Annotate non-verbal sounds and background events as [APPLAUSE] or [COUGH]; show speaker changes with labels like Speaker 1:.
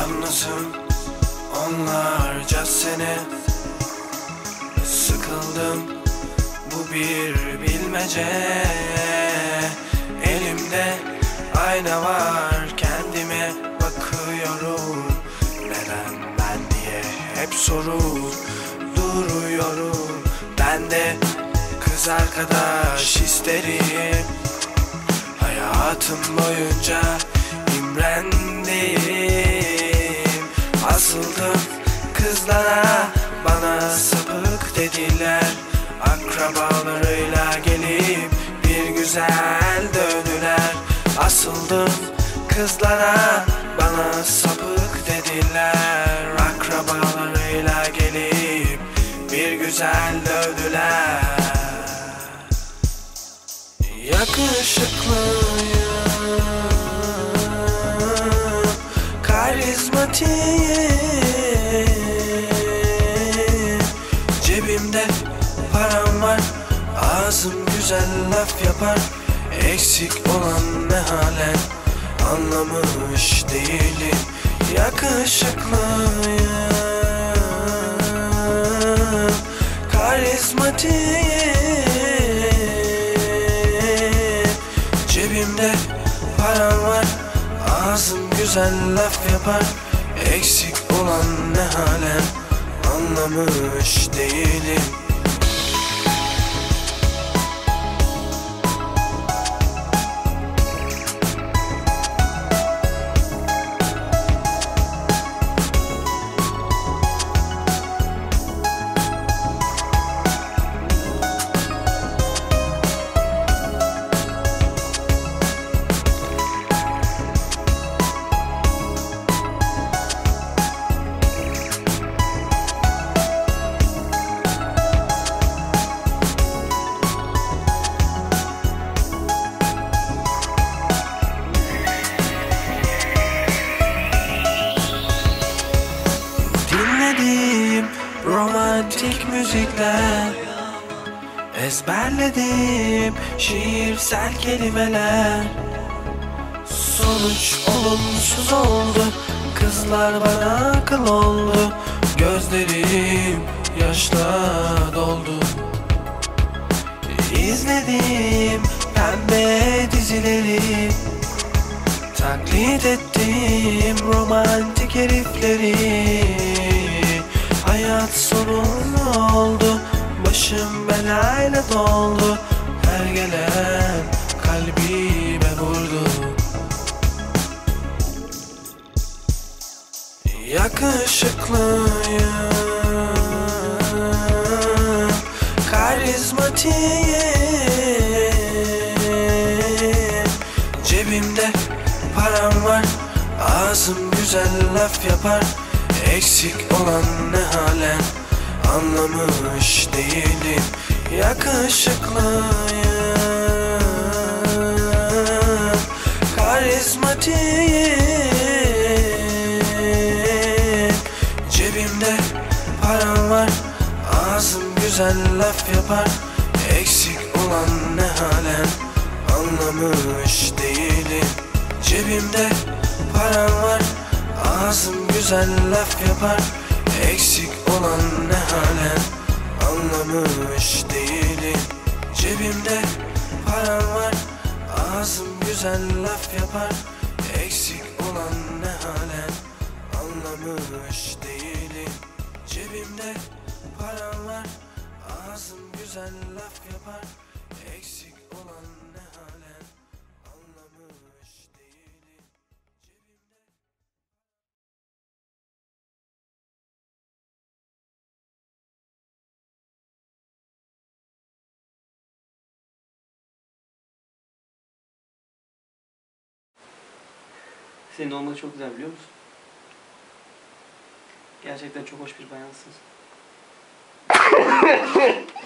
Speaker 1: Yalnızım onlarca sene Sıkıldım bu bir bilmece. Elimde ayna var kendime bakıyorum. Neden ben diye hep sorur duruyorum. Ben de kız arkadaş isterim. Hayatım boyunca imrendim kızlara bana sapık dediler. Akrabalarıyla gelip bir güzel dövdüler Asıldım kızlara bana sapık dediler. Akrabalarıyla gelip bir güzel dövdüler. Yakışıklıyım Karizmatiyim güzel laf yapar Eksik olan ne halen Anlamış değilim. Yakışıklıyım Karizmatiyim Cebimde param var Ağzım güzel laf yapar Eksik olan ne halen Anlamış değilim romantik müzikler Ezberlediğim şiirsel kelimeler. Sonuç olumsuz oldu Kızlar bana akıl oldu Gözlerim yaşla doldu. İzlediğim pembe dizileri Taklit ettim romantik herifleri Hayat sorunlu oldu Başım belayla doldu. Her gelen kalbime vurdu. Yakışıklıyım Karizmatiyim. Cebimde param var Ağzım güzel laf yapar Eksik olan ne halen Anlamış değilim. Yakışıklıyım Karizmatiyim. Cebimde param var Ağzım güzel laf yapar. Eksik olan ne halen Anlamış değilim. Cebimde param var Ağzım güzel laf yapar. Eksik olan ne halen Anlamış değilim. Cebimde param var Ağzım güzel laf yapar. Eksik olan ne halen Anlamış değilim. Cebimde param var Ağzım güzel laf yapar. Eksik olan
Speaker 2: Senin olmak çok güzel biliyor musun? Gerçekten çok hoş bir bayansın. [LAUGHS]